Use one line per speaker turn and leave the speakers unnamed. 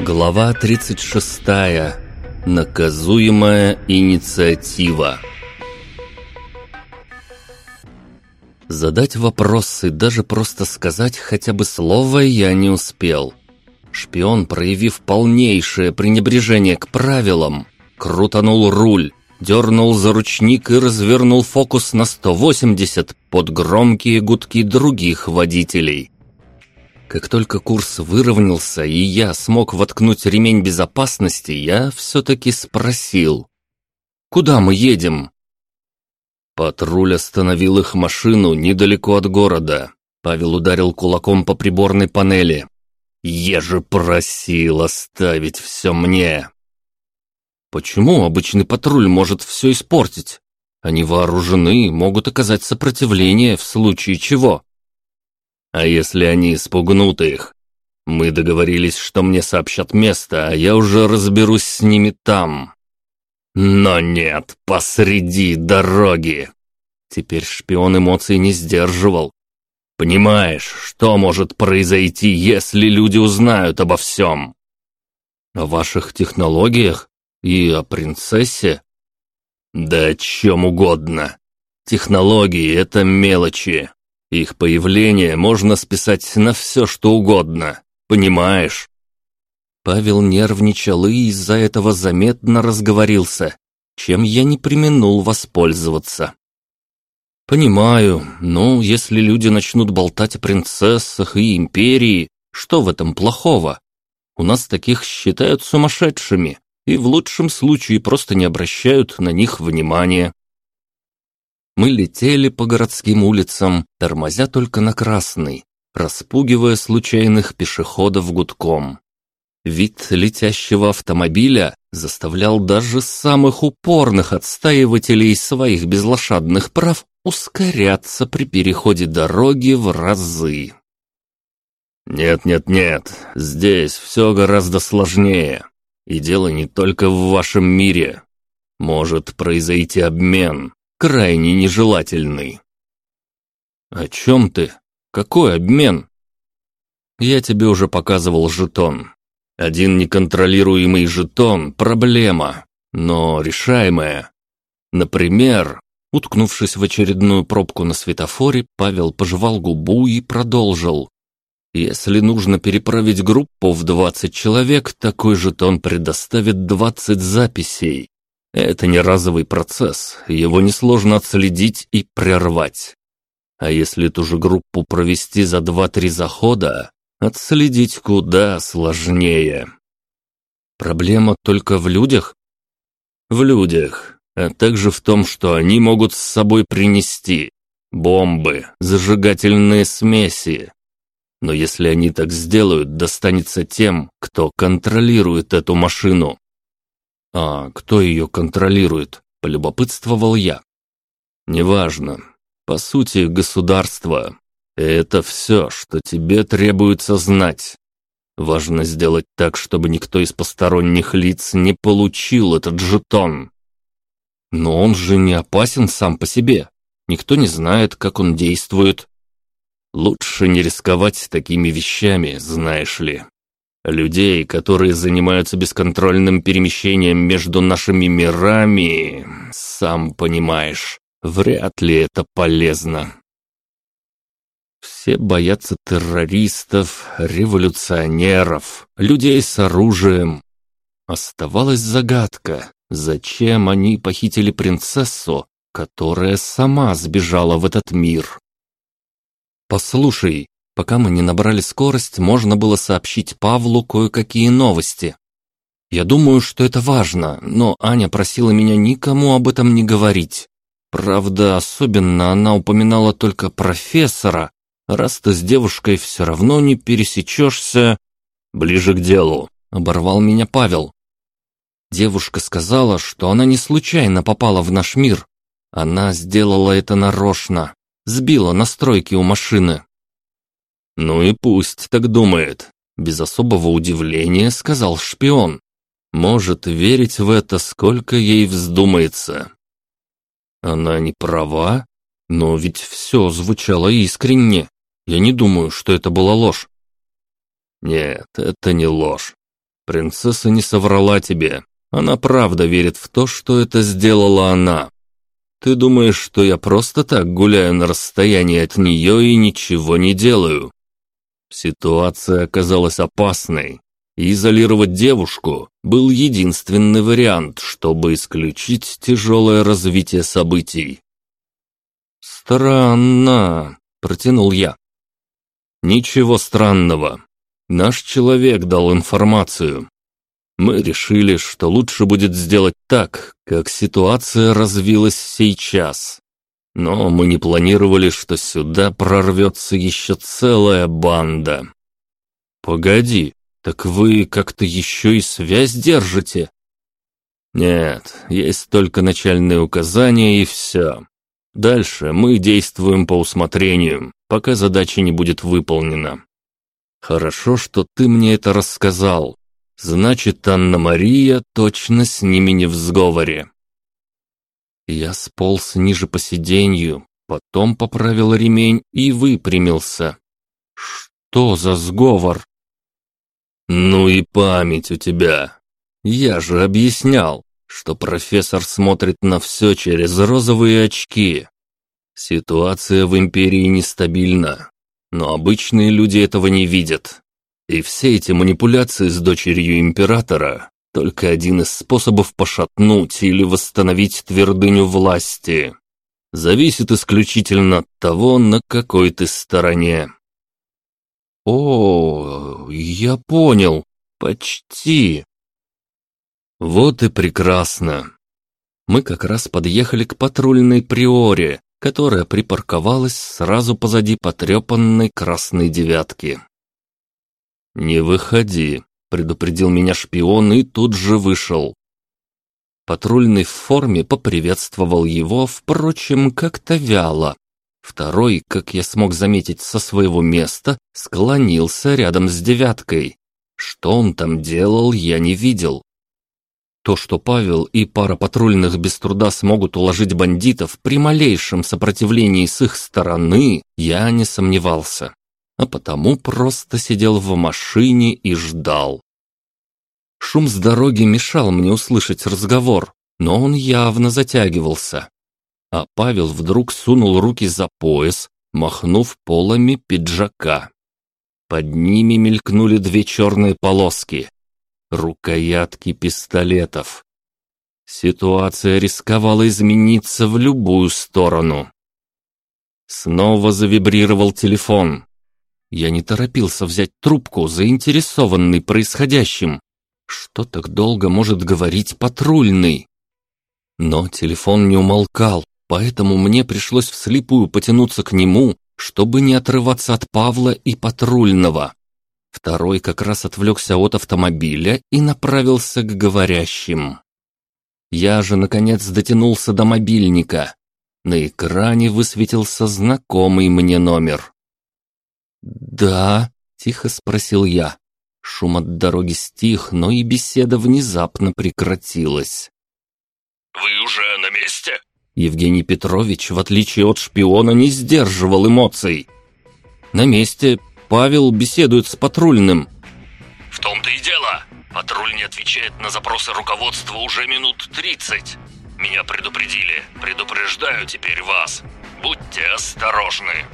Глава 36. Наказуемая инициатива. Задать вопросы, даже просто сказать хотя бы слово я не успел. Шпион, проявив полнейшее пренебрежение к правилам, крутанул руль, дернул за ручник и развернул фокус на 180 под громкие гудки других водителей. Как только курс выровнялся и я смог воткнуть ремень безопасности, я все-таки спросил. «Куда мы едем?» Патруль остановил их машину недалеко от города. Павел ударил кулаком по приборной панели. «Я же просил оставить все мне!» «Почему обычный патруль может все испортить? Они вооружены, могут оказать сопротивление в случае чего». А если они спугнут их? Мы договорились, что мне сообщат место, а я уже разберусь с ними там. Но нет, посреди дороги. Теперь шпион эмоций не сдерживал. Понимаешь, что может произойти, если люди узнают обо всем? О ваших технологиях и о принцессе? Да о чем угодно. Технологии — это мелочи. Их появление можно списать на все, что угодно. Понимаешь?» Павел нервничал и из-за этого заметно разговорился, чем я не применул воспользоваться. «Понимаю, но если люди начнут болтать о принцессах и империи, что в этом плохого? У нас таких считают сумасшедшими и в лучшем случае просто не обращают на них внимания. Мы летели по городским улицам, тормозя только на красный, распугивая случайных пешеходов гудком. Вид летящего автомобиля заставлял даже самых упорных отстаивателей своих безлошадных прав ускоряться при переходе дороги в разы. «Нет-нет-нет, здесь все гораздо сложнее. И дело не только в вашем мире. Может произойти обмен, крайне нежелательный. «О чем ты? Какой обмен?» «Я тебе уже показывал жетон. Один неконтролируемый жетон – проблема, но решаемая. Например, уткнувшись в очередную пробку на светофоре, Павел пожевал губу и продолжил. Если нужно переправить группу в 20 человек, такой жетон предоставит 20 записей. Это не разовый процесс, его несложно отследить и прервать. А если ту же группу провести за два-три захода, отследить куда сложнее. Проблема только в людях? В людях, а также в том, что они могут с собой принести бомбы, зажигательные смеси. Но если они так сделают, достанется тем, кто контролирует эту машину. «А кто ее контролирует?» – полюбопытствовал я. «Неважно. По сути, государство. Это все, что тебе требуется знать. Важно сделать так, чтобы никто из посторонних лиц не получил этот жетон. Но он же не опасен сам по себе. Никто не знает, как он действует. Лучше не рисковать такими вещами, знаешь ли. Людей, которые занимаются бесконтрольным перемещением между нашими мирами, сам понимаешь, вряд ли это полезно. Все боятся террористов, революционеров, людей с оружием. Оставалась загадка, зачем они похитили принцессу, которая сама сбежала в этот мир. «Послушай, Пока мы не набрали скорость, можно было сообщить Павлу кое-какие новости. Я думаю, что это важно, но Аня просила меня никому об этом не говорить. Правда, особенно она упоминала только профессора. Раз ты с девушкой все равно не пересечешься... Ближе к делу, оборвал меня Павел. Девушка сказала, что она не случайно попала в наш мир. Она сделала это нарочно, сбила настройки у машины. «Ну и пусть так думает», — без особого удивления сказал шпион. «Может верить в это, сколько ей вздумается». Она не права, но ведь все звучало искренне. Я не думаю, что это была ложь». «Нет, это не ложь. Принцесса не соврала тебе. Она правда верит в то, что это сделала она. Ты думаешь, что я просто так гуляю на расстоянии от нее и ничего не делаю? Ситуация оказалась опасной, изолировать девушку был единственный вариант, чтобы исключить тяжелое развитие событий. «Странно», — протянул я. «Ничего странного. Наш человек дал информацию. Мы решили, что лучше будет сделать так, как ситуация развилась сейчас. Но мы не планировали, что сюда прорвется еще целая банда. Погоди, так вы как-то еще и связь держите? Нет, есть только начальные указания и все. Дальше мы действуем по усмотрению, пока задача не будет выполнена. Хорошо, что ты мне это рассказал, Значит, Анна-Мария точно с ними не в сговоре. Я сполз ниже по сиденью, потом поправил ремень и выпрямился. Что за сговор? Ну и память у тебя. Я же объяснял, что профессор смотрит на все через розовые очки. Ситуация в империи нестабильна, но обычные люди этого не видят. И все эти манипуляции с дочерью императора – только один из способов пошатнуть или восстановить твердыню власти. Зависит исключительно от того, на какой ты стороне. О, я понял. Почти. Вот и прекрасно. Мы как раз подъехали к патрульной приоре, которая припарковалась сразу позади потрепанной красной девятки. «Не выходи», — предупредил меня шпион и тут же вышел. Патрульный в форме поприветствовал его, впрочем, как-то вяло. Второй, как я смог заметить со своего места, склонился рядом с девяткой. Что он там делал, я не видел. То, что Павел и пара патрульных без труда смогут уложить бандитов при малейшем сопротивлении с их стороны, я не сомневался а потому просто сидел в машине и ждал. Шум с дороги мешал мне услышать разговор, но он явно затягивался. А Павел вдруг сунул руки за пояс, махнув полами пиджака. Под ними мелькнули две черные полоски. Рукоятки пистолетов. Ситуация рисковала измениться в любую сторону. Снова завибрировал телефон. Я не торопился взять трубку, заинтересованный происходящим. Что так долго может говорить патрульный? Но телефон не умолкал, поэтому мне пришлось вслепую потянуться к нему, чтобы не отрываться от Павла и патрульного. Второй как раз отвлекся от автомобиля и направился к говорящим. Я же, наконец, дотянулся до мобильника. На экране высветился знакомый мне номер. «Да?» — тихо спросил я. Шум от дороги стих, но и беседа внезапно прекратилась.
«Вы уже на месте?»
Евгений Петрович, в отличие от шпиона, не сдерживал эмоций. «На месте. Павел беседует с патрульным».
«В том-то и дело. Патруль не отвечает на запросы руководства уже минут тридцать. Меня предупредили. Предупреждаю теперь вас. Будьте осторожны».